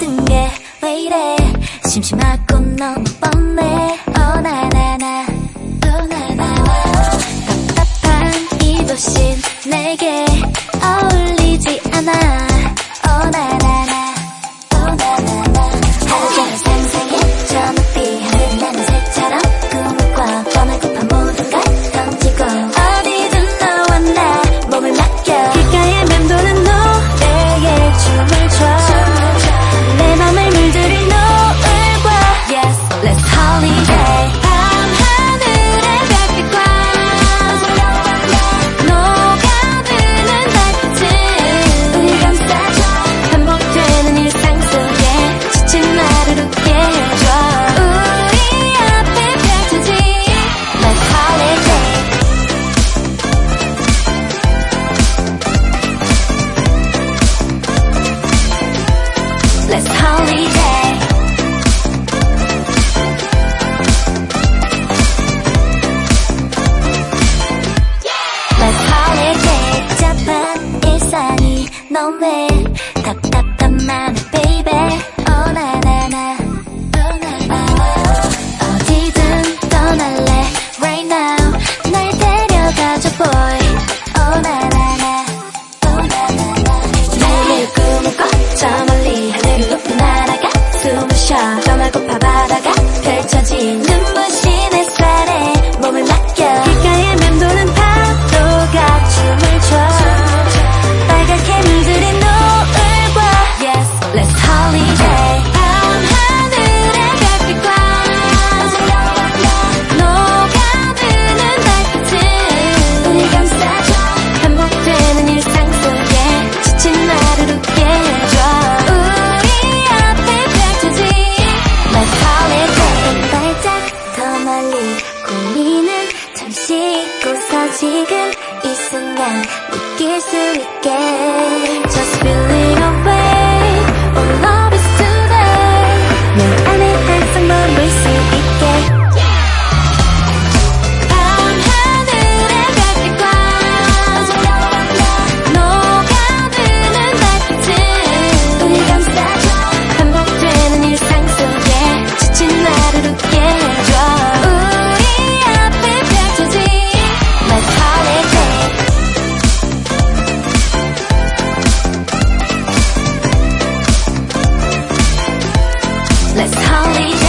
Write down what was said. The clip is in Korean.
모든 게 왜 이래? 심심하고 넌 뻔해. 너무해 답답한 마음 지금 이 순간 느낄 수 있게 please.